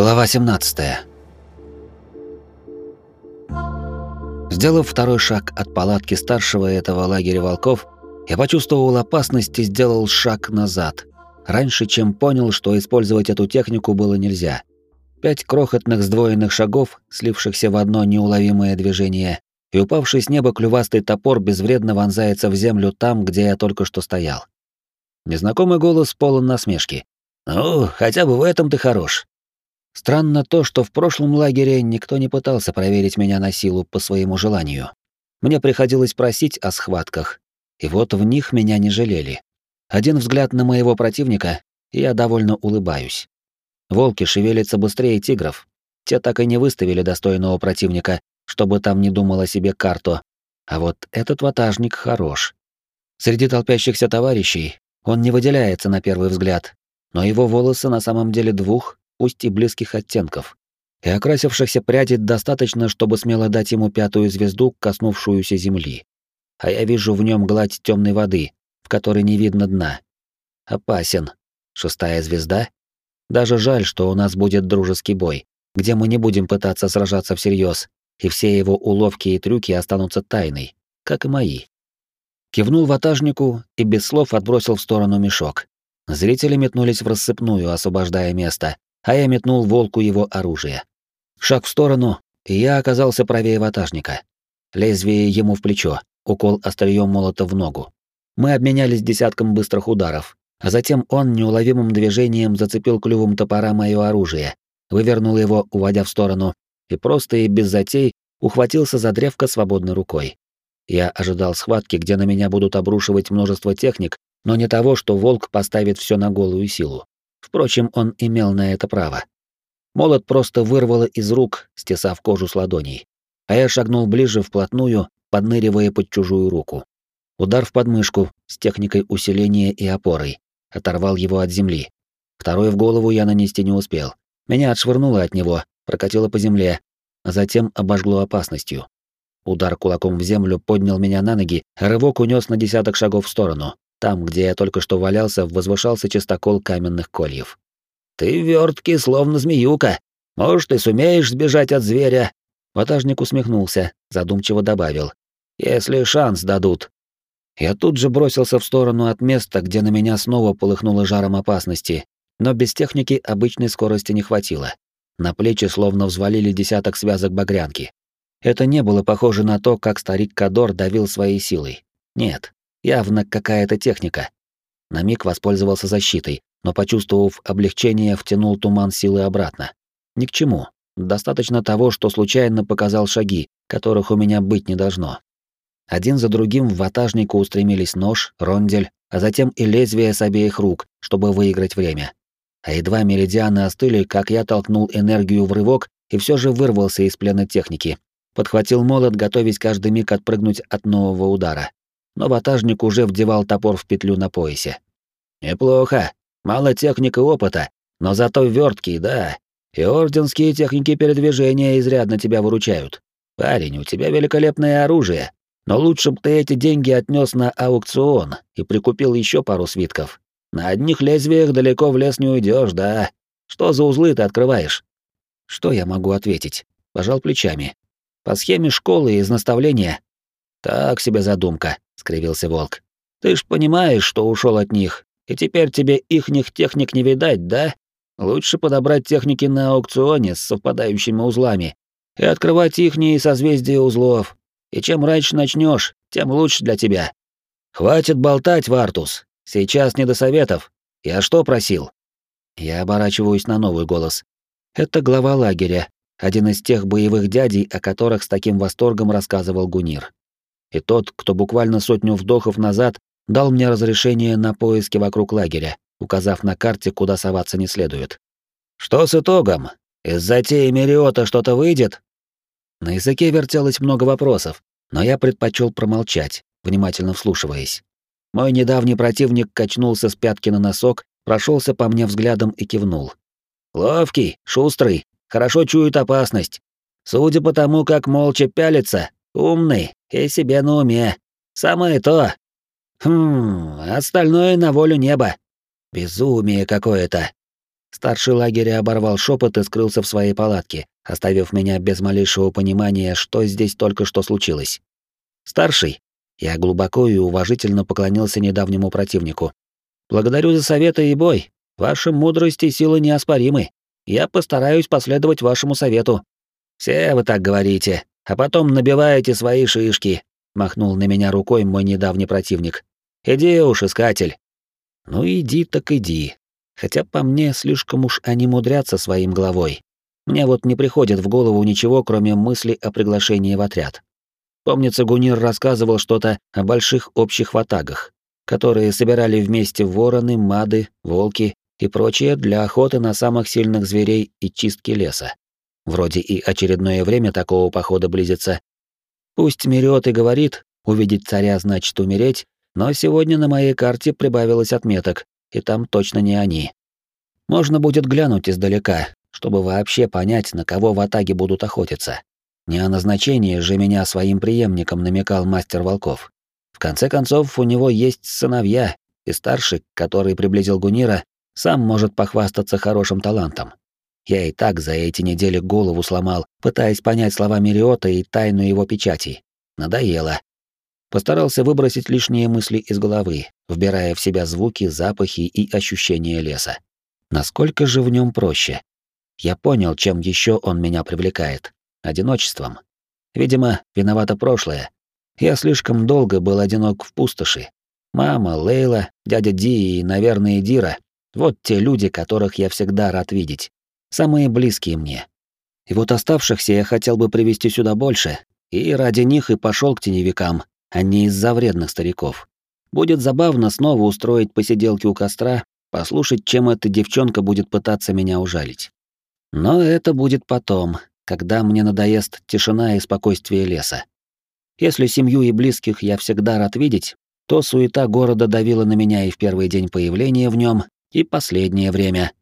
Глава 17. Сделав второй шаг от палатки старшего этого лагеря волков, я почувствовал опасность и сделал шаг назад, раньше, чем понял, что использовать эту технику было нельзя. Пять крохотных сдвоенных шагов, слившихся в одно неуловимое движение, и упавший с неба клювастый топор безвредно вонзается в землю там, где я только что стоял. Незнакомый голос полон насмешки. «Ну, хотя бы в этом ты хорош. Странно то, что в прошлом лагере никто не пытался проверить меня на силу по своему желанию. Мне приходилось просить о схватках, и вот в них меня не жалели. Один взгляд на моего противника, и я довольно улыбаюсь. Волки шевелятся быстрее тигров. Те так и не выставили достойного противника, чтобы там не думал о себе карту. А вот этот ватажник хорош. Среди толпящихся товарищей он не выделяется на первый взгляд, но его волосы на самом деле двух пусть и близких оттенков. И окрасившихся прядей достаточно, чтобы смело дать ему пятую звезду, коснувшуюся земли. А я вижу в нем гладь темной воды, в которой не видно дна. Опасен. Шестая звезда? Даже жаль, что у нас будет дружеский бой, где мы не будем пытаться сражаться всерьез, и все его уловки и трюки останутся тайной, как и мои. Кивнул ватажнику и без слов отбросил в сторону мешок. Зрители метнулись в рассыпную, освобождая место, а я метнул волку его оружие. Шаг в сторону, и я оказался правее ватажника. Лезвие ему в плечо, укол острием молота в ногу. Мы обменялись десятком быстрых ударов, а затем он неуловимым движением зацепил клювом топора мое оружие, вывернул его, уводя в сторону, и просто и без затей ухватился за древко свободной рукой. Я ожидал схватки, где на меня будут обрушивать множество техник, но не того, что волк поставит все на голую силу. Впрочем, он имел на это право. Молот просто вырвало из рук, стесав кожу с ладоней. А я шагнул ближе вплотную, подныривая под чужую руку. Удар в подмышку с техникой усиления и опорой. Оторвал его от земли. Второй в голову я нанести не успел. Меня отшвырнуло от него, прокатило по земле, а затем обожгло опасностью. Удар кулаком в землю поднял меня на ноги, рывок унес на десяток шагов в сторону. Там, где я только что валялся, возвышался чистокол каменных кольев. «Ты верткий, словно змеюка. Может, ты сумеешь сбежать от зверя?» Ватажник усмехнулся, задумчиво добавил. «Если шанс дадут». Я тут же бросился в сторону от места, где на меня снова полыхнуло жаром опасности, но без техники обычной скорости не хватило. На плечи словно взвалили десяток связок багрянки. Это не было похоже на то, как старик Кадор давил своей силой. Нет, Явно какая-то техника. На миг воспользовался защитой, но, почувствовав облегчение, втянул туман силы обратно. Ни к чему. Достаточно того, что случайно показал шаги, которых у меня быть не должно. Один за другим в ватажнику устремились нож, рондель, а затем и лезвие с обеих рук, чтобы выиграть время. А едва меридианы остыли, как я толкнул энергию в рывок и все же вырвался из плена техники. Подхватил молот, готовясь каждый миг отпрыгнуть от нового удара но ватажник уже вдевал топор в петлю на поясе. «Неплохо. Мало техники опыта, но зато верткий, да. И орденские техники передвижения изрядно тебя выручают. Парень, у тебя великолепное оружие, но лучше бы ты эти деньги отнес на аукцион и прикупил еще пару свитков. На одних лезвиях далеко в лес не уйдешь, да? Что за узлы ты открываешь?» Что я могу ответить? Пожал плечами. По схеме школы из наставления. Так себе задумка скривился волк. Ты ж понимаешь, что ушел от них, и теперь тебе ихних техник не видать, да? Лучше подобрать техники на аукционе с совпадающими узлами и открывать ихние созвездия узлов. И чем раньше начнешь, тем лучше для тебя. Хватит болтать, Вартус. Сейчас не до советов. Я что просил? Я оборачиваюсь на новый голос. Это глава лагеря, один из тех боевых дядей, о которых с таким восторгом рассказывал Гунир и тот, кто буквально сотню вдохов назад дал мне разрешение на поиски вокруг лагеря, указав на карте, куда соваться не следует. «Что с итогом? Из затеи Мериота что-то выйдет?» На языке вертелось много вопросов, но я предпочел промолчать, внимательно вслушиваясь. Мой недавний противник качнулся с пятки на носок, прошелся по мне взглядом и кивнул. «Ловкий, шустрый, хорошо чует опасность. Судя по тому, как молча пялится, умный, и себе на уме. Самое то. Хм, остальное на волю неба. Безумие какое-то. Старший лагеря оборвал шепот и скрылся в своей палатке, оставив меня без малейшего понимания, что здесь только что случилось. «Старший!» Я глубоко и уважительно поклонился недавнему противнику. «Благодарю за советы и бой. Ваша мудрость и сила неоспоримы. Я постараюсь последовать вашему совету». «Все вы так говорите, а потом набиваете свои шишки», — махнул на меня рукой мой недавний противник. «Иди уж, искатель». «Ну иди так иди. Хотя по мне слишком уж они мудрятся своим головой. Мне вот не приходит в голову ничего, кроме мысли о приглашении в отряд. Помнится, Гунир рассказывал что-то о больших общих ватагах, которые собирали вместе вороны, мады, волки и прочее для охоты на самых сильных зверей и чистки леса. Вроде и очередное время такого похода близится. Пусть Мириот и говорит, увидеть царя значит умереть, но сегодня на моей карте прибавилось отметок, и там точно не они. Можно будет глянуть издалека, чтобы вообще понять, на кого в атаге будут охотиться. Не о назначении же меня своим преемником намекал мастер волков. В конце концов, у него есть сыновья, и старший, который приблизил Гунира, сам может похвастаться хорошим талантом. Я и так за эти недели голову сломал, пытаясь понять слова Мириота и тайну его печати. Надоело. Постарался выбросить лишние мысли из головы, вбирая в себя звуки, запахи и ощущения леса. Насколько же в нем проще? Я понял, чем еще он меня привлекает. Одиночеством. Видимо, виновато прошлое. Я слишком долго был одинок в пустоши. Мама, Лейла, дядя Ди и, наверное, Дира — вот те люди, которых я всегда рад видеть самые близкие мне. И вот оставшихся я хотел бы привести сюда больше, и ради них и пошел к теневикам, а не из-за вредных стариков. Будет забавно снова устроить посиделки у костра, послушать, чем эта девчонка будет пытаться меня ужалить. Но это будет потом, когда мне надоест тишина и спокойствие леса. Если семью и близких я всегда рад видеть, то суета города давила на меня и в первый день появления в нем, и последнее время,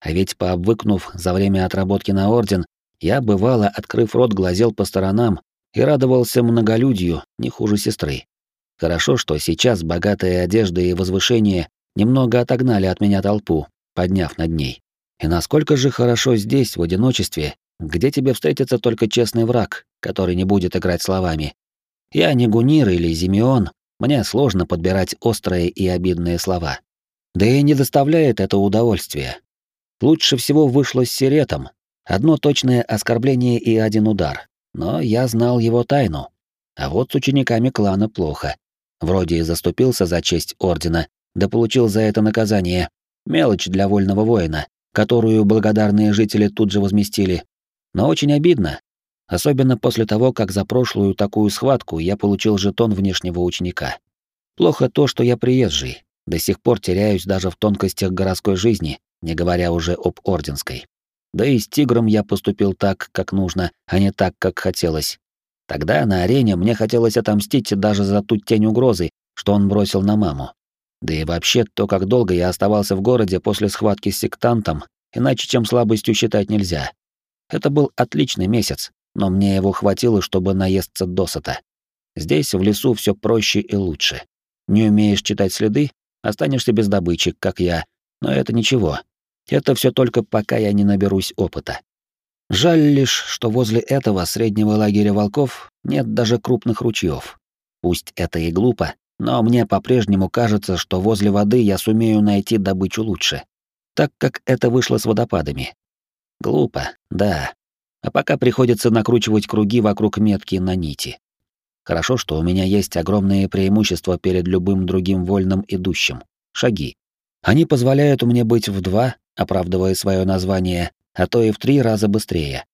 а ведь пообвыкнув за время отработки на орден, я, бывало, открыв рот, глазел по сторонам и радовался многолюдью, не хуже сестры. Хорошо, что сейчас богатая одежда и возвышение немного отогнали от меня толпу, подняв над ней. И насколько же хорошо здесь, в одиночестве, где тебе встретится только честный враг, который не будет играть словами. Я не Гунир или Зимеон, мне сложно подбирать острые и обидные слова. Да и не доставляет это удовольствия, Лучше всего вышло с Сиретом. Одно точное оскорбление и один удар. Но я знал его тайну. А вот с учениками клана плохо. Вроде и заступился за честь ордена, да получил за это наказание. Мелочь для вольного воина, которую благодарные жители тут же возместили. Но очень обидно. Особенно после того, как за прошлую такую схватку я получил жетон внешнего ученика. Плохо то, что я приезжий. До сих пор теряюсь даже в тонкостях городской жизни, не говоря уже об Орденской. Да и с Тигром я поступил так, как нужно, а не так, как хотелось. Тогда на арене мне хотелось отомстить даже за ту тень угрозы, что он бросил на маму. Да и вообще то, как долго я оставался в городе после схватки с сектантом, иначе чем слабостью считать нельзя. Это был отличный месяц, но мне его хватило, чтобы наесться досыта. Здесь, в лесу, все проще и лучше. Не умеешь читать следы, останешься без добычи, как я, но это ничего. Это все только пока я не наберусь опыта. Жаль лишь, что возле этого среднего лагеря волков нет даже крупных ручьев. Пусть это и глупо, но мне по-прежнему кажется, что возле воды я сумею найти добычу лучше, так как это вышло с водопадами. Глупо, да. А пока приходится накручивать круги вокруг метки на нити. Хорошо, что у меня есть огромное преимущество перед любым другим вольным идущим — шаги. Они позволяют мне быть в два, оправдывая свое название, а то и в три раза быстрее.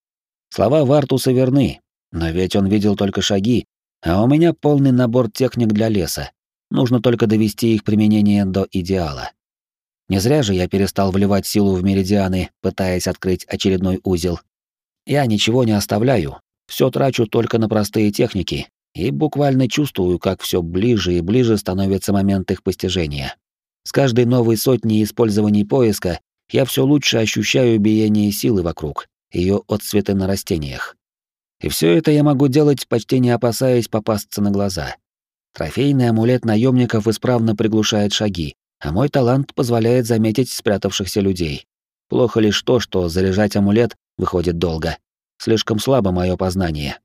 Слова Вартуса верны, но ведь он видел только шаги, а у меня полный набор техник для леса. Нужно только довести их применение до идеала. Не зря же я перестал вливать силу в меридианы, пытаясь открыть очередной узел. Я ничего не оставляю, все трачу только на простые техники и буквально чувствую, как все ближе и ближе становится момент их постижения. С каждой новой сотней использований поиска я все лучше ощущаю биение силы вокруг, ее отцветы на растениях. И все это я могу делать, почти не опасаясь попасться на глаза. Трофейный амулет наемников исправно приглушает шаги, а мой талант позволяет заметить спрятавшихся людей. Плохо лишь то, что заряжать амулет выходит долго. Слишком слабо мое познание.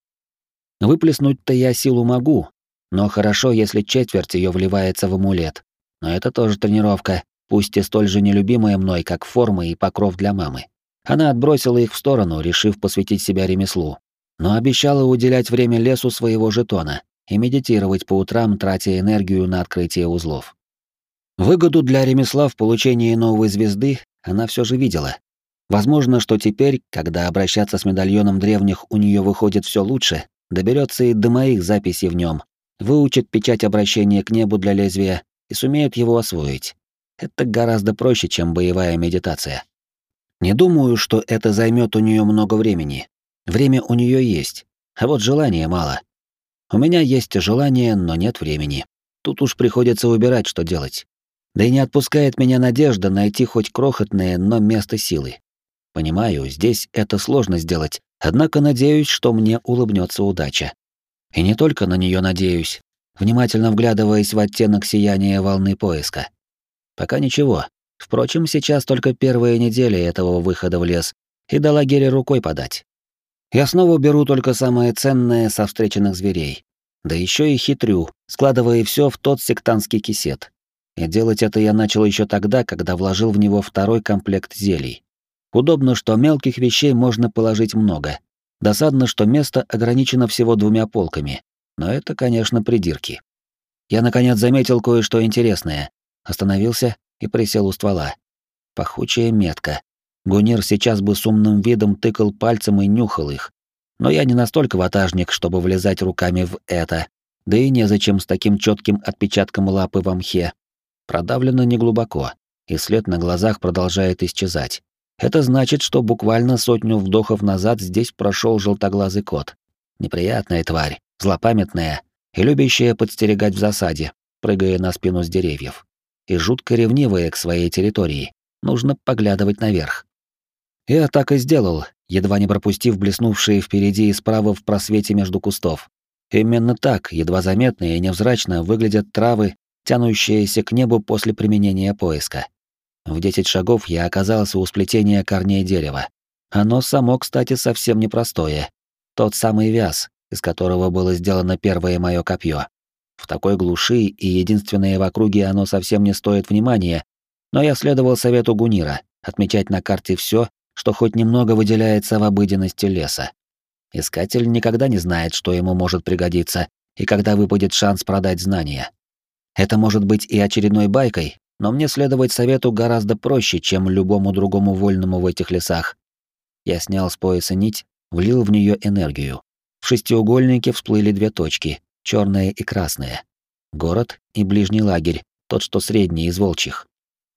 Выплеснуть-то я силу могу, но хорошо, если четверть ее вливается в амулет. Но это тоже тренировка, пусть и столь же нелюбимая мной, как форма и покров для мамы. Она отбросила их в сторону, решив посвятить себя ремеслу. Но обещала уделять время лесу своего жетона и медитировать по утрам, тратя энергию на открытие узлов. Выгоду для ремесла в получении новой звезды она все же видела. Возможно, что теперь, когда обращаться с медальоном древних у нее выходит все лучше, доберется и до моих записей в нем, выучит печать обращения к небу для лезвия и сумеет его освоить. Это гораздо проще, чем боевая медитация. Не думаю, что это займет у нее много времени. Время у нее есть, а вот желания мало. У меня есть желание, но нет времени. Тут уж приходится выбирать, что делать. Да и не отпускает меня надежда найти хоть крохотное, но место силы. Понимаю, здесь это сложно сделать, однако надеюсь, что мне улыбнется удача. И не только на нее надеюсь, внимательно вглядываясь в оттенок сияния волны поиска. Пока ничего. Впрочем, сейчас только первая неделя этого выхода в лес, и до лагеря рукой подать. Я снова беру только самое ценное со встреченных зверей. Да еще и хитрю, складывая все в тот сектантский кисет. И делать это я начал еще тогда, когда вложил в него второй комплект зелий. Удобно, что мелких вещей можно положить много. Досадно, что место ограничено всего двумя полками. Но это, конечно, придирки. Я, наконец, заметил кое-что интересное. Остановился и присел у ствола. Пахучая метка. Гунир сейчас бы с умным видом тыкал пальцем и нюхал их. Но я не настолько ватажник, чтобы влезать руками в это. Да и незачем с таким четким отпечатком лапы в мхе. Продавлено неглубоко, и след на глазах продолжает исчезать. Это значит, что буквально сотню вдохов назад здесь прошел желтоглазый кот. Неприятная тварь, злопамятная и любящая подстерегать в засаде, прыгая на спину с деревьев. И жутко ревнивая к своей территории. Нужно поглядывать наверх. Я так и сделал, едва не пропустив блеснувшие впереди и справа в просвете между кустов. Именно так, едва заметно и невзрачно, выглядят травы тянущаяся к небу после применения поиска. В десять шагов я оказался у сплетения корней дерева. Оно само, кстати, совсем непростое. Тот самый вяз, из которого было сделано первое мое копье. Такой глуши и единственное в округе оно совсем не стоит внимания, но я следовал совету Гунира отмечать на карте все, что хоть немного выделяется в обыденности леса. Искатель никогда не знает, что ему может пригодиться и когда выпадет шанс продать знания. Это может быть и очередной байкой, но мне следовать совету гораздо проще, чем любому другому вольному в этих лесах. Я снял с пояса нить, влил в нее энергию. В шестиугольнике всплыли две точки, черная и красная. Город и ближний лагерь, тот, что средний из волчьих.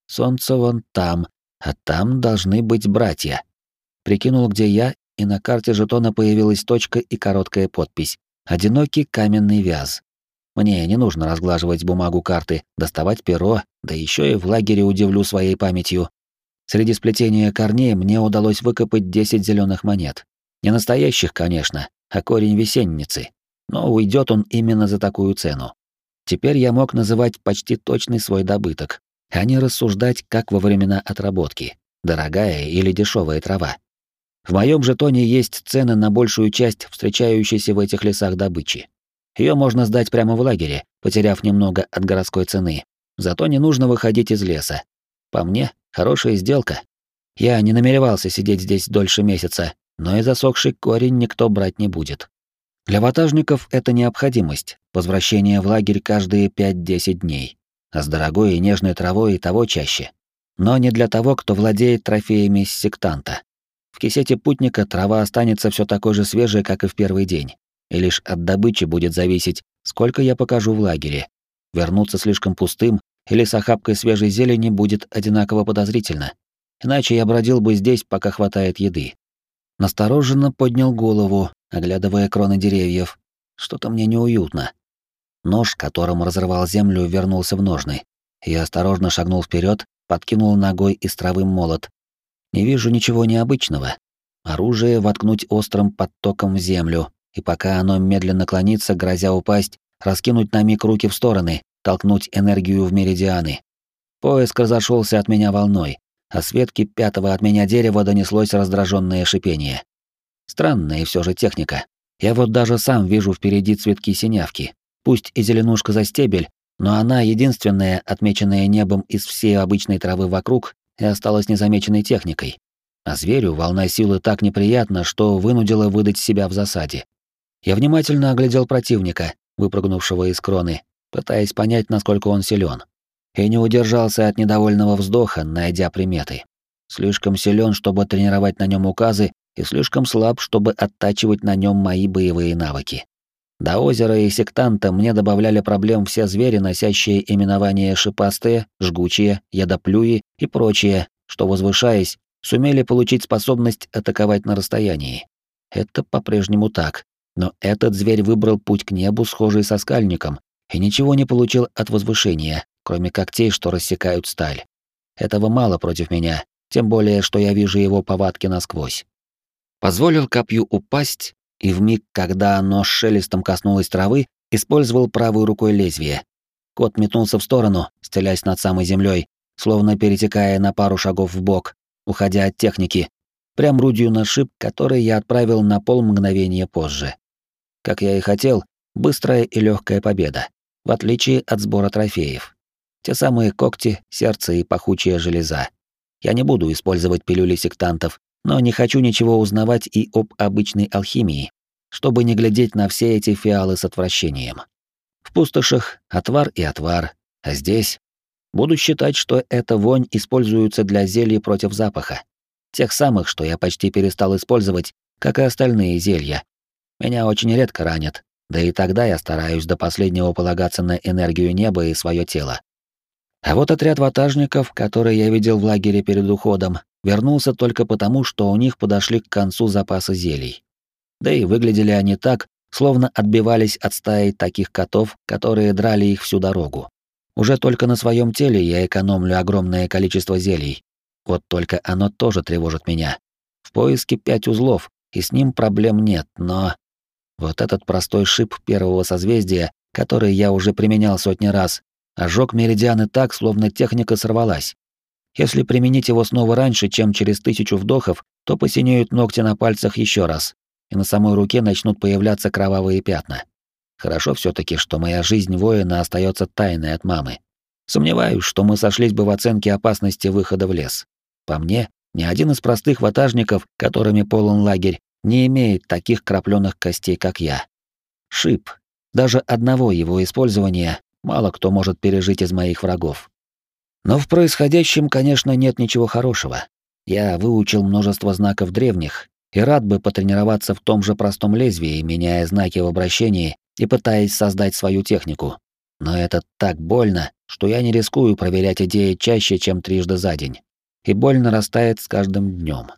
Солнце вон там, а там должны быть братья. Прикинул, где я, и на карте жетона появилась точка и короткая подпись. Одинокий каменный вяз. Мне не нужно разглаживать бумагу карты, доставать перо, да еще и в лагере удивлю своей памятью. Среди сплетения корней мне удалось выкопать 10 зеленых монет. Не настоящих, конечно, а корень весенницы. Но уйдет он именно за такую цену. Теперь я мог называть почти точный свой добыток, а не рассуждать, как во времена отработки, дорогая или дешевая трава. В моем жетоне есть цены на большую часть встречающейся в этих лесах добычи. Ее можно сдать прямо в лагере, потеряв немного от городской цены. Зато не нужно выходить из леса. По мне, хорошая сделка. Я не намеревался сидеть здесь дольше месяца, но и засохший корень никто брать не будет. Для ватажников это необходимость, возвращение в лагерь каждые 5-10 дней. А с дорогой и нежной травой и того чаще. Но не для того, кто владеет трофеями сектанта. В кисете путника трава останется все такой же свежей, как и в первый день и лишь от добычи будет зависеть, сколько я покажу в лагере. Вернуться слишком пустым или с охапкой свежей зелени будет одинаково подозрительно. Иначе я бродил бы здесь, пока хватает еды. Настороженно поднял голову, оглядывая кроны деревьев. Что-то мне неуютно. Нож, которым разрывал землю, вернулся в ножны. Я осторожно шагнул вперед, подкинул ногой из травы молот. Не вижу ничего необычного. Оружие воткнуть острым подтоком в землю, и пока оно медленно клонится, грозя упасть, раскинуть на миг руки в стороны, толкнуть энергию в меридианы. Поиск разошелся от меня волной, а с ветки пятого от меня дерева донеслось раздраженное шипение. Странная все же техника. Я вот даже сам вижу впереди цветки синявки. Пусть и зеленушка за стебель, но она единственная, отмеченная небом из всей обычной травы вокруг, и осталась незамеченной техникой. А зверю волна силы так неприятна, что вынудила выдать себя в засаде. Я внимательно оглядел противника, выпрыгнувшего из кроны, пытаясь понять, насколько он силен, И не удержался от недовольного вздоха, найдя приметы. Слишком силен, чтобы тренировать на нем указы, и слишком слаб, чтобы оттачивать на нем мои боевые навыки. До озера и сектанта мне добавляли проблем все звери, носящие именования шипастые, жгучие, ядоплюи и прочие, что, возвышаясь, сумели получить способность атаковать на расстоянии. Это по-прежнему так, но этот зверь выбрал путь к небу, схожий со скальником, и ничего не получил от возвышения, кроме когтей, что рассекают сталь. Этого мало против меня, тем более, что я вижу его повадки насквозь. Позволил копью упасть, и в миг, когда оно с шелестом коснулось травы, использовал правой рукой лезвие. Кот метнулся в сторону, стелясь над самой землей, словно перетекая на пару шагов в бок, уходя от техники, прям рудью на шип, который я отправил на пол мгновения позже. Как я и хотел, быстрая и легкая победа, в отличие от сбора трофеев. Те самые когти, сердце и пахучая железа. Я не буду использовать пилюли сектантов, но не хочу ничего узнавать и об обычной алхимии, чтобы не глядеть на все эти фиалы с отвращением. В пустошах отвар и отвар, а здесь буду считать, что эта вонь используется для зелий против запаха. Тех самых, что я почти перестал использовать, как и остальные зелья. Меня очень редко ранят, да и тогда я стараюсь до последнего полагаться на энергию неба и свое тело. А вот отряд ватажников, который я видел в лагере перед уходом, вернулся только потому, что у них подошли к концу запасы зелий. Да и выглядели они так, словно отбивались от стаи таких котов, которые драли их всю дорогу. Уже только на своем теле я экономлю огромное количество зелий. Вот только оно тоже тревожит меня. В поиске пять узлов, и с ним проблем нет, но... Вот этот простой шип первого созвездия, который я уже применял сотни раз, ожег меридианы так, словно техника сорвалась. Если применить его снова раньше, чем через тысячу вдохов, то посинеют ногти на пальцах еще раз, и на самой руке начнут появляться кровавые пятна. Хорошо все таки что моя жизнь воина остается тайной от мамы. Сомневаюсь, что мы сошлись бы в оценке опасности выхода в лес. По мне, ни один из простых ватажников, которыми полон лагерь, не имеет таких крапленых костей, как я. Шип. Даже одного его использования мало кто может пережить из моих врагов. Но в происходящем, конечно, нет ничего хорошего. Я выучил множество знаков древних и рад бы потренироваться в том же простом лезвии, меняя знаки в обращении и пытаясь создать свою технику. Но это так больно, что я не рискую проверять идеи чаще, чем трижды за день. И боль нарастает с каждым днем.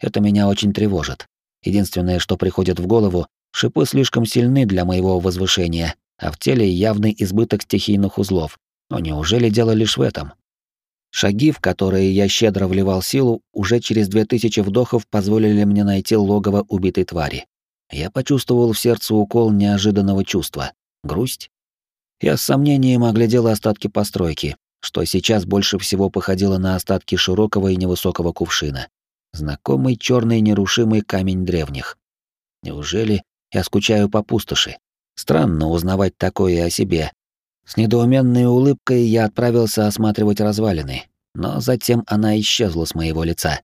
Это меня очень тревожит. Единственное, что приходит в голову, шипы слишком сильны для моего возвышения, а в теле явный избыток стихийных узлов. Но неужели дело лишь в этом? Шаги, в которые я щедро вливал силу, уже через две тысячи вдохов позволили мне найти логово убитой твари. Я почувствовал в сердце укол неожиданного чувства. Грусть? Я с сомнением оглядел остатки постройки, что сейчас больше всего походило на остатки широкого и невысокого кувшина. Знакомый черный нерушимый камень древних. Неужели я скучаю по пустоши? Странно узнавать такое о себе. С недоуменной улыбкой я отправился осматривать развалины, но затем она исчезла с моего лица.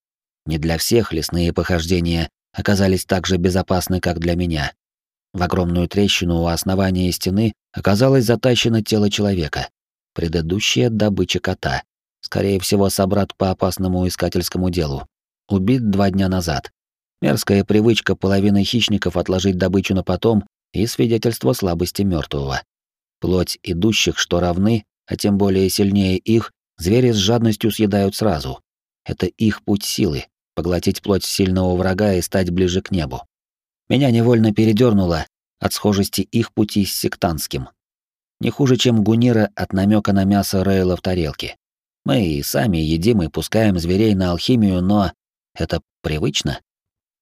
Не для всех лесные похождения оказались так же безопасны, как для меня. В огромную трещину у основания стены оказалось затащено тело человека. Предыдущая добыча кота. Скорее всего, собрат по опасному искательскому делу. Убит два дня назад. Мерзкая привычка половины хищников отложить добычу на потом и свидетельство слабости мертвого. Плоть идущих, что равны, а тем более сильнее их, звери с жадностью съедают сразу. Это их путь силы — поглотить плоть сильного врага и стать ближе к небу. Меня невольно передернуло от схожести их пути с сектантским. Не хуже, чем гунира от намека на мясо Рейла в тарелке. Мы и сами едим и пускаем зверей на алхимию, но это привычно.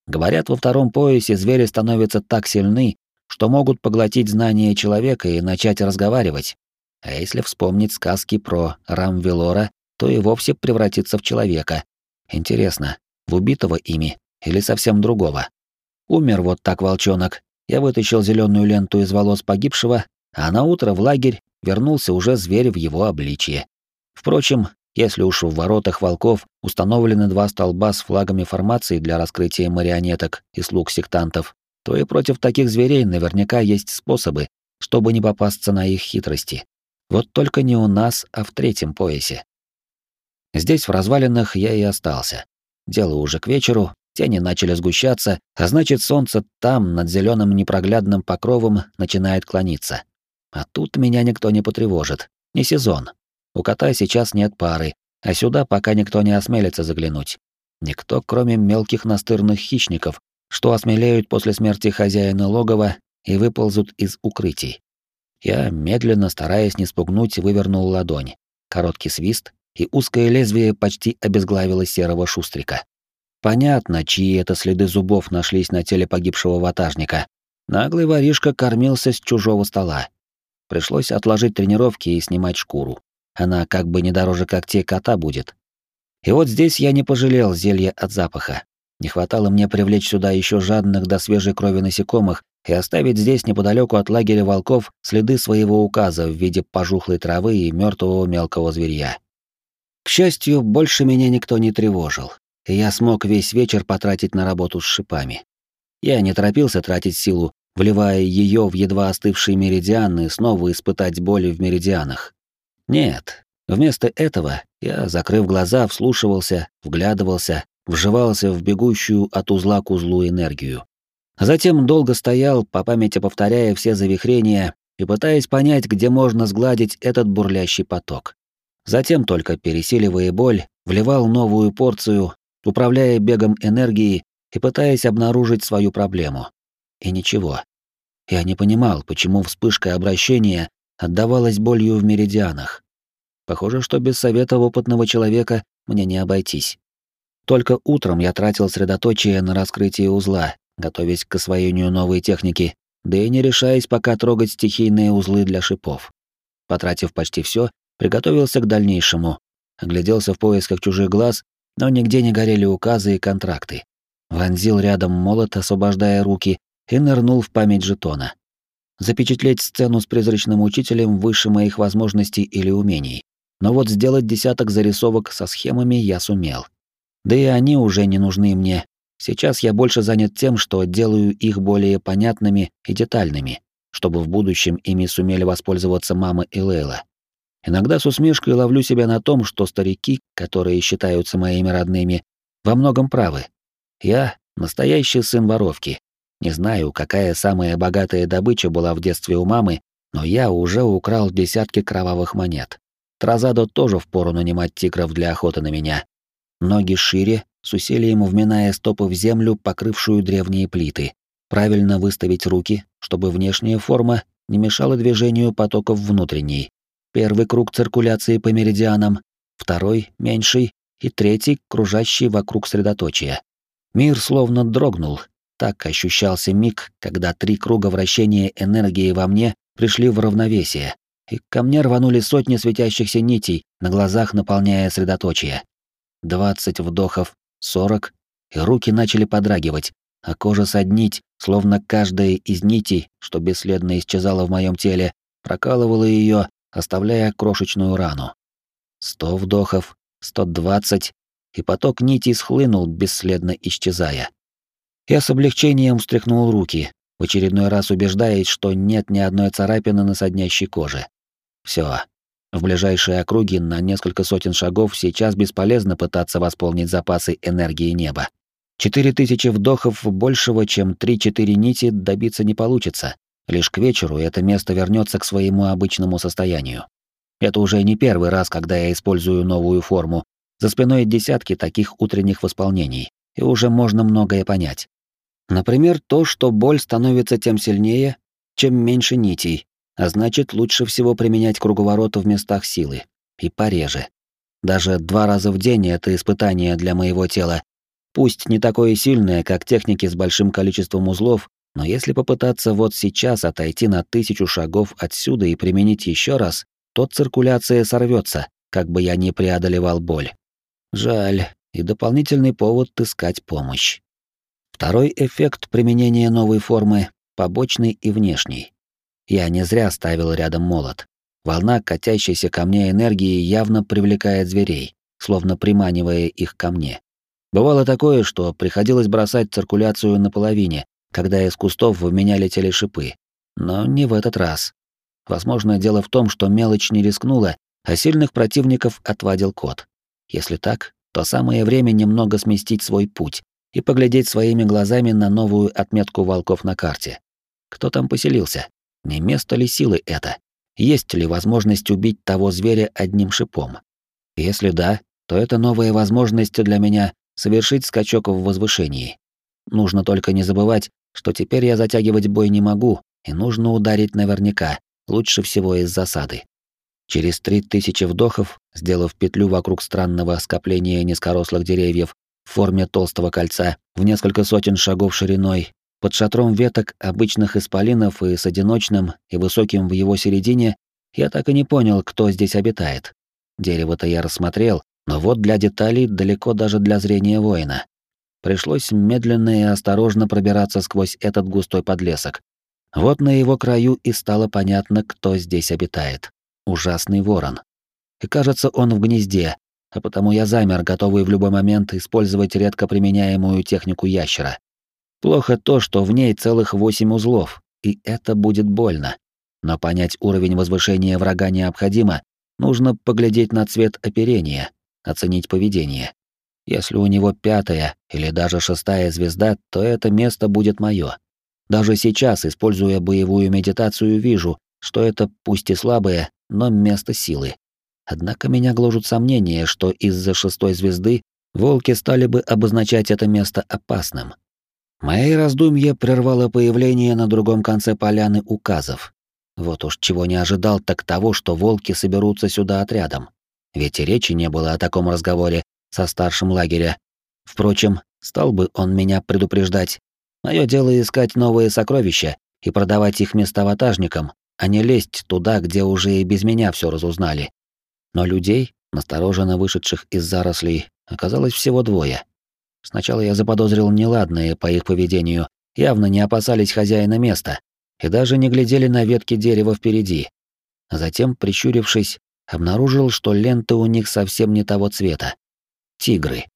Говорят, во втором поясе звери становятся так сильны, что могут поглотить знания человека и начать разговаривать. А если вспомнить сказки про Рамвелора то и вовсе превратиться в человека. Интересно, в убитого ими или совсем другого? Умер вот так волчонок. Я вытащил зеленую ленту из волос погибшего, а на утро в лагерь вернулся уже зверь в его обличье. Впрочем, если уж в воротах волков установлены два столба с флагами формации для раскрытия марионеток и слуг сектантов, то и против таких зверей наверняка есть способы, чтобы не попасться на их хитрости. Вот только не у нас, а в третьем поясе. Здесь, в развалинах, я и остался. Дело уже к вечеру, тени начали сгущаться, а значит, солнце там, над зеленым непроглядным покровом, начинает клониться. А тут меня никто не потревожит. Не сезон. У кота сейчас нет пары, а сюда пока никто не осмелится заглянуть. Никто, кроме мелких настырных хищников, что осмелеют после смерти хозяина логова и выползут из укрытий. Я, медленно, стараясь не спугнуть, вывернул ладонь. Короткий свист, и узкое лезвие почти обезглавило серого шустрика. Понятно, чьи это следы зубов нашлись на теле погибшего ватажника. Наглый воришка кормился с чужого стола. Пришлось отложить тренировки и снимать шкуру. Она как бы не дороже когтей кота будет. И вот здесь я не пожалел зелья от запаха. Не хватало мне привлечь сюда еще жадных до свежей крови насекомых и оставить здесь неподалеку от лагеря волков следы своего указа в виде пожухлой травы и мертвого мелкого зверья. К счастью, больше меня никто не тревожил, и я смог весь вечер потратить на работу с шипами. Я не торопился тратить силу, вливая ее в едва остывшие меридианы и снова испытать боли в меридианах. Нет, вместо этого я, закрыв глаза, вслушивался, вглядывался, вживался в бегущую от узла к узлу энергию. Затем долго стоял, по памяти повторяя все завихрения и пытаясь понять, где можно сгладить этот бурлящий поток. Затем, только пересиливая боль, вливал новую порцию, управляя бегом энергии и пытаясь обнаружить свою проблему. И ничего. Я не понимал, почему вспышка обращения отдавалась болью в меридианах. Похоже, что без совета опытного человека мне не обойтись. Только утром я тратил средоточие на раскрытие узла, готовясь к освоению новой техники, да и не решаясь пока трогать стихийные узлы для шипов. Потратив почти все, приготовился к дальнейшему, огляделся в поисках чужих глаз, но нигде не горели указы и контракты. Вонзил рядом молот, освобождая руки, и нырнул в память жетона запечатлеть сцену с призрачным учителем выше моих возможностей или умений. Но вот сделать десяток зарисовок со схемами я сумел. Да и они уже не нужны мне. Сейчас я больше занят тем, что делаю их более понятными и детальными, чтобы в будущем ими сумели воспользоваться мама и Лейла. Иногда с усмешкой ловлю себя на том, что старики, которые считаются моими родными, во многом правы. Я — настоящий сын воровки, не знаю, какая самая богатая добыча была в детстве у мамы, но я уже украл десятки кровавых монет. Тразадо тоже впору нанимать тигров для охоты на меня. Ноги шире, с усилием вминая стопы в землю, покрывшую древние плиты. Правильно выставить руки, чтобы внешняя форма не мешала движению потоков внутренней. Первый круг циркуляции по меридианам, второй, меньший, и третий, кружащий вокруг средоточия. Мир словно дрогнул, так ощущался миг, когда три круга вращения энергии во мне пришли в равновесие, и ко мне рванули сотни светящихся нитей, на глазах наполняя средоточие. Двадцать вдохов, сорок, и руки начали подрагивать, а кожа соднить, словно каждая из нитей, что бесследно исчезала в моем теле, прокалывала ее, оставляя крошечную рану. Сто вдохов, сто двадцать, и поток нитей схлынул, бесследно исчезая. Я с облегчением встряхнул руки, в очередной раз убеждаясь, что нет ни одной царапины на соднящей коже. Все. В ближайшие округи на несколько сотен шагов сейчас бесполезно пытаться восполнить запасы энергии неба. Четыре тысячи вдохов большего, чем три-четыре нити, добиться не получится. Лишь к вечеру это место вернется к своему обычному состоянию. Это уже не первый раз, когда я использую новую форму. За спиной десятки таких утренних восполнений, и уже можно многое понять. Например, то, что боль становится тем сильнее, чем меньше нитей, а значит, лучше всего применять круговорот в местах силы. И пореже. Даже два раза в день это испытание для моего тела. Пусть не такое сильное, как техники с большим количеством узлов, но если попытаться вот сейчас отойти на тысячу шагов отсюда и применить еще раз, то циркуляция сорвется, как бы я ни преодолевал боль. Жаль, и дополнительный повод искать помощь. Второй эффект применения новой формы — побочный и внешний. Я не зря ставил рядом молот. Волна катящейся ко мне энергии явно привлекает зверей, словно приманивая их ко мне. Бывало такое, что приходилось бросать циркуляцию наполовине, когда из кустов в меня летели шипы. Но не в этот раз. Возможно, дело в том, что мелочь не рискнула, а сильных противников отвадил кот. Если так, то самое время немного сместить свой путь и поглядеть своими глазами на новую отметку волков на карте. Кто там поселился? Не место ли силы это? Есть ли возможность убить того зверя одним шипом? Если да, то это новая возможность для меня совершить скачок в возвышении. Нужно только не забывать, что теперь я затягивать бой не могу, и нужно ударить наверняка, лучше всего из засады. Через три тысячи вдохов, сделав петлю вокруг странного скопления низкорослых деревьев в форме толстого кольца в несколько сотен шагов шириной, под шатром веток обычных исполинов и с одиночным и высоким в его середине, я так и не понял, кто здесь обитает. Дерево-то я рассмотрел, но вот для деталей далеко даже для зрения воина. Пришлось медленно и осторожно пробираться сквозь этот густой подлесок. Вот на его краю и стало понятно, кто здесь обитает. Ужасный ворон. И кажется, он в гнезде, а потому я замер, готовый в любой момент использовать редко применяемую технику ящера. Плохо то, что в ней целых восемь узлов, и это будет больно. Но понять уровень возвышения врага необходимо, нужно поглядеть на цвет оперения, оценить поведение. Если у него пятая или даже шестая звезда, то это место будет мое. Даже сейчас, используя боевую медитацию, вижу, что это пусть и слабое, но место силы. Однако меня гложут сомнения, что из-за шестой звезды волки стали бы обозначать это место опасным. Мои раздумья прервало появление на другом конце поляны указов. Вот уж чего не ожидал, так того, что волки соберутся сюда отрядом. Ведь и речи не было о таком разговоре со старшим лагеря. Впрочем, стал бы он меня предупреждать. Мое дело искать новые сокровища и продавать их местоватажникам, а не лезть туда, где уже и без меня все разузнали. Но людей, настороженно вышедших из зарослей, оказалось всего двое. Сначала я заподозрил неладное по их поведению, явно не опасались хозяина места и даже не глядели на ветки дерева впереди. Затем, прищурившись, обнаружил, что ленты у них совсем не того цвета. Тигры.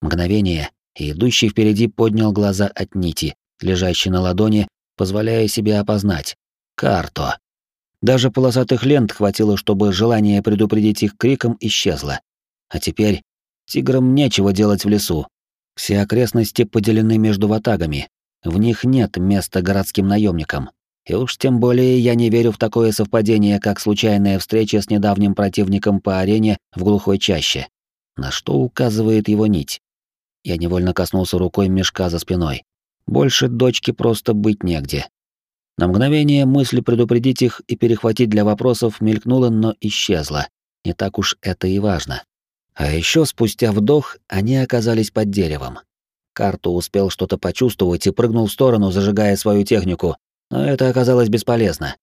Мгновение, и идущий впереди поднял глаза от нити, лежащей на ладони, позволяя себе опознать. Карто. Даже полосатых лент хватило, чтобы желание предупредить их криком исчезло. А теперь тиграм нечего делать в лесу. Все окрестности поделены между ватагами. В них нет места городским наемникам. И уж тем более я не верю в такое совпадение, как случайная встреча с недавним противником по арене в глухой чаще. На что указывает его нить? Я невольно коснулся рукой мешка за спиной. Больше дочки просто быть негде. На мгновение мысль предупредить их и перехватить для вопросов мелькнула, но исчезла. Не так уж это и важно. А еще спустя вдох они оказались под деревом. Карту успел что-то почувствовать и прыгнул в сторону, зажигая свою технику, но это оказалось бесполезно.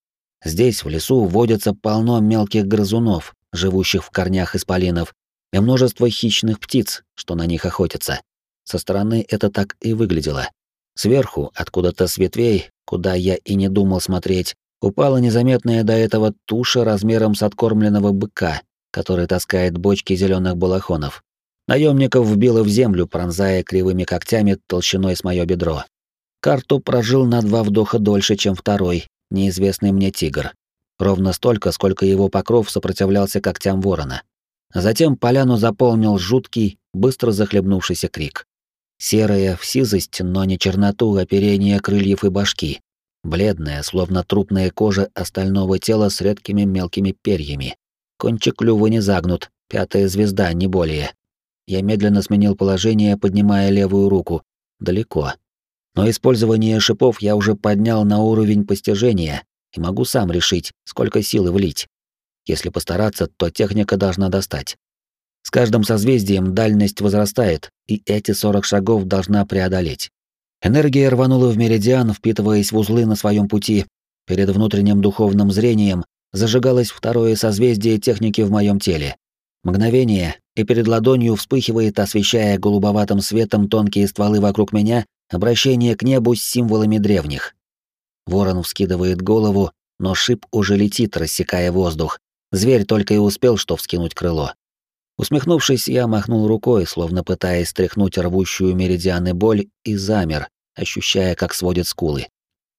Здесь, в лесу, водится полно мелких грызунов, живущих в корнях исполинов, и множество хищных птиц, что на них охотятся. Со стороны это так и выглядело. Сверху, откуда-то с ветвей, куда я и не думал смотреть, упала незаметная до этого туша размером с откормленного быка, который таскает бочки зеленых балахонов. Наемников вбило в землю, пронзая кривыми когтями толщиной с мое бедро. Карту прожил на два вдоха дольше, чем второй, неизвестный мне тигр. Ровно столько, сколько его покров сопротивлялся когтям ворона. Затем поляну заполнил жуткий, быстро захлебнувшийся крик. Серая в сизость, но не черноту оперение крыльев и башки. Бледная, словно трупная кожа остального тела с редкими мелкими перьями. Кончик клюва не загнут, пятая звезда, не более. Я медленно сменил положение, поднимая левую руку. Далеко. Но использование шипов я уже поднял на уровень постижения и могу сам решить, сколько силы влить. Если постараться, то техника должна достать. С каждым созвездием дальность возрастает, и эти 40 шагов должна преодолеть. Энергия рванула в меридиан, впитываясь в узлы на своем пути. Перед внутренним духовным зрением зажигалось второе созвездие техники в моем теле. Мгновение, и перед ладонью вспыхивает, освещая голубоватым светом тонкие стволы вокруг меня, обращение к небу с символами древних. Ворон вскидывает голову, но шип уже летит, рассекая воздух. Зверь только и успел что вскинуть крыло. Усмехнувшись, я махнул рукой, словно пытаясь стряхнуть рвущую меридианы боль, и замер, ощущая, как сводит скулы.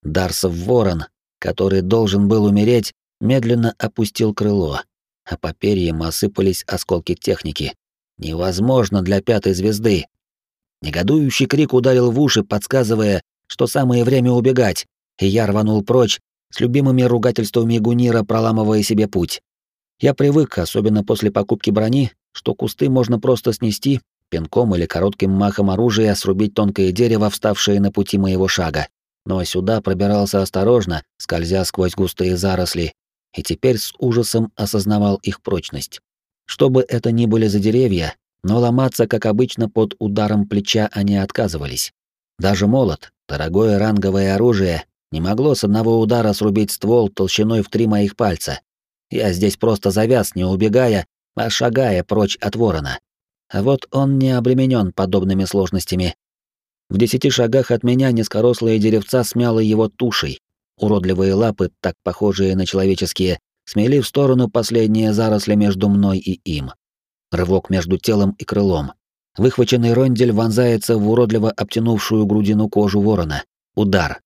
Дарсов ворон, который должен был умереть, медленно опустил крыло, а по перьям осыпались осколки техники. Невозможно для пятой звезды. Негодующий крик ударил в уши, подсказывая, что самое время убегать, и я рванул прочь, с любимыми ругательствами Гунира проламывая себе путь. Я привык, особенно после покупки брони, что кусты можно просто снести, пинком или коротким махом оружия срубить тонкое дерево, вставшее на пути моего шага. Но сюда пробирался осторожно, скользя сквозь густые заросли, и теперь с ужасом осознавал их прочность. Что бы это ни были за деревья, но ломаться, как обычно, под ударом плеча они отказывались. Даже молот, дорогое ранговое оружие, не могло с одного удара срубить ствол толщиной в три моих пальца. Я здесь просто завяз, не убегая, а шагая прочь от ворона. А вот он не обременен подобными сложностями. В десяти шагах от меня низкорослые деревца смяло его тушей, Уродливые лапы, так похожие на человеческие, смели в сторону последние заросли между мной и им. Рывок между телом и крылом. Выхваченный рондель вонзается в уродливо обтянувшую грудину кожу ворона. Удар.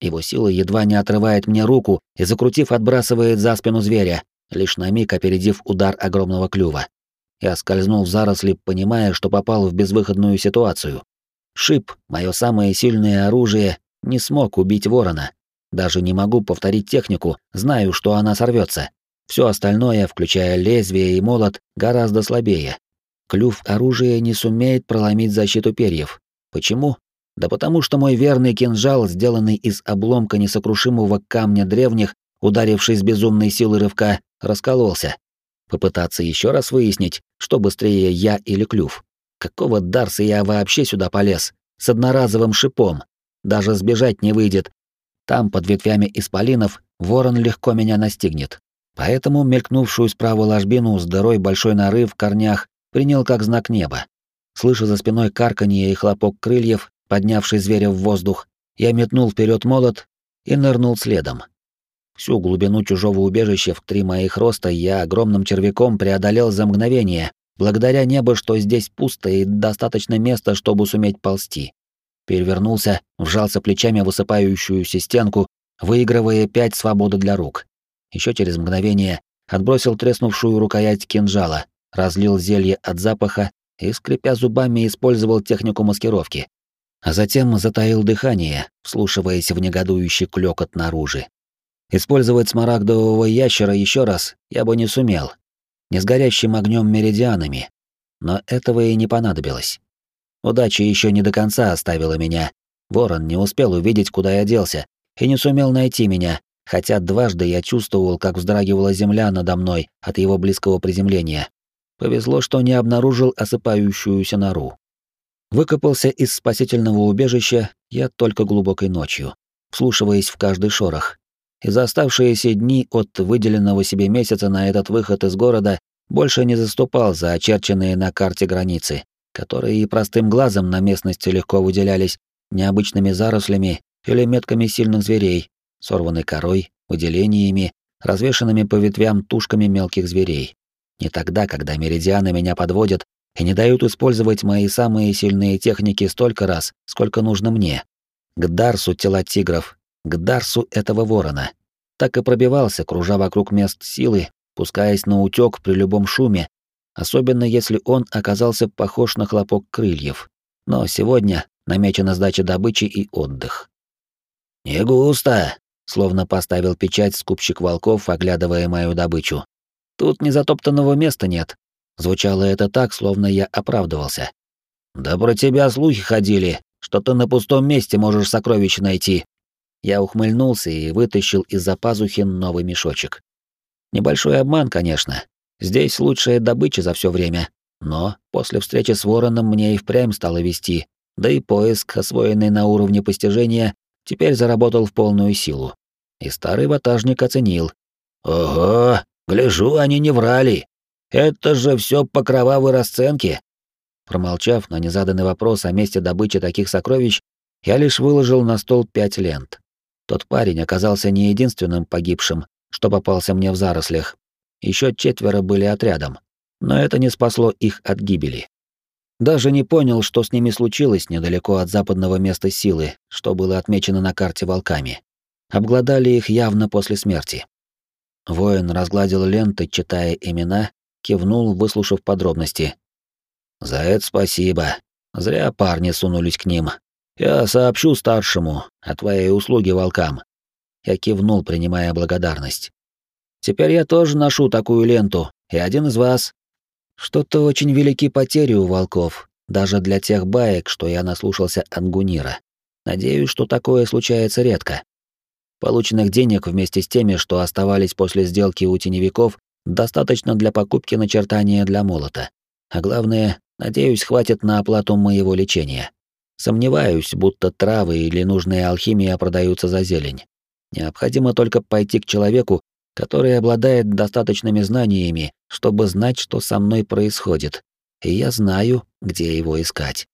Его сила едва не отрывает мне руку и, закрутив, отбрасывает за спину зверя, лишь на миг опередив удар огромного клюва. Я скользнул в заросли, понимая, что попал в безвыходную ситуацию. Шип, мое самое сильное оружие, не смог убить ворона, даже не могу повторить технику, знаю, что она сорвется. Все остальное, включая лезвие и молот, гораздо слабее. Клюв оружия не сумеет проломить защиту перьев. Почему? Да потому что мой верный кинжал, сделанный из обломка несокрушимого камня древних, ударивший с безумной силой рывка, раскололся. Попытаться еще раз выяснить, что быстрее я или клюв. Какого дарса я вообще сюда полез? С одноразовым шипом. Даже сбежать не выйдет, там, под ветвями исполинов, ворон легко меня настигнет. Поэтому мелькнувшую справа ложбину с дырой большой норы в корнях принял как знак неба. Слыша за спиной карканье и хлопок крыльев, поднявший зверя в воздух, я метнул вперед молот и нырнул следом. Всю глубину чужого убежища в три моих роста я огромным червяком преодолел за мгновение, благодаря небу, что здесь пусто и достаточно места, чтобы суметь ползти перевернулся, вжался плечами в высыпающуюся стенку, выигрывая пять свободы для рук. Еще через мгновение отбросил треснувшую рукоять кинжала, разлил зелье от запаха и, скрипя зубами, использовал технику маскировки. А затем затаил дыхание, вслушиваясь в негодующий клёкот наружи. Использовать смарагдового ящера еще раз я бы не сумел, не с горящим огнем меридианами, но этого и не понадобилось. Удача еще не до конца оставила меня. Ворон не успел увидеть, куда я делся, и не сумел найти меня, хотя дважды я чувствовал, как вздрагивала земля надо мной от его близкого приземления. Повезло, что не обнаружил осыпающуюся нору. Выкопался из спасительного убежища я только глубокой ночью, вслушиваясь в каждый шорох. И за оставшиеся дни от выделенного себе месяца на этот выход из города больше не заступал за очерченные на карте границы, которые и простым глазом на местности легко выделялись необычными зарослями или метками сильных зверей, сорванной корой, выделениями, развешанными по ветвям тушками мелких зверей. Не тогда, когда меридианы меня подводят и не дают использовать мои самые сильные техники столько раз, сколько нужно мне. К Дарсу тела тигров, к Дарсу этого ворона. Так и пробивался, кружа вокруг мест силы, пускаясь на утёк при любом шуме особенно если он оказался похож на хлопок крыльев. Но сегодня намечена сдача добычи и отдых. «Не густо», — словно поставил печать скупщик волков, оглядывая мою добычу. «Тут незатоптанного места нет». Звучало это так, словно я оправдывался. «Да про тебя слухи ходили, что ты на пустом месте можешь сокровища найти». Я ухмыльнулся и вытащил из-за пазухи новый мешочек. Небольшой обман, конечно, Здесь лучшая добыча за все время. Но после встречи с Вороном мне и впрямь стало вести, да и поиск, освоенный на уровне постижения, теперь заработал в полную силу. И старый ватажник оценил. «Ого, гляжу, они не врали. Это же все по кровавой расценке. Промолчав на незаданный вопрос о месте добычи таких сокровищ, я лишь выложил на стол пять лент. Тот парень оказался не единственным погибшим, что попался мне в зарослях. Еще четверо были отрядом, но это не спасло их от гибели. Даже не понял, что с ними случилось недалеко от западного места силы, что было отмечено на карте волками. Обглодали их явно после смерти. Воин разгладил ленты, читая имена, кивнул, выслушав подробности. «За это спасибо. Зря парни сунулись к ним. Я сообщу старшему о твоей услуге волкам». Я кивнул, принимая благодарность. «Теперь я тоже ношу такую ленту, и один из вас что-то очень велики потери у волков, даже для тех баек, что я наслушался от Гунира. Надеюсь, что такое случается редко. Полученных денег вместе с теми, что оставались после сделки у теневиков, достаточно для покупки начертания для молота. А главное, надеюсь, хватит на оплату моего лечения. Сомневаюсь, будто травы или нужная алхимия продаются за зелень. Необходимо только пойти к человеку, который обладает достаточными знаниями, чтобы знать, что со мной происходит, и я знаю, где его искать.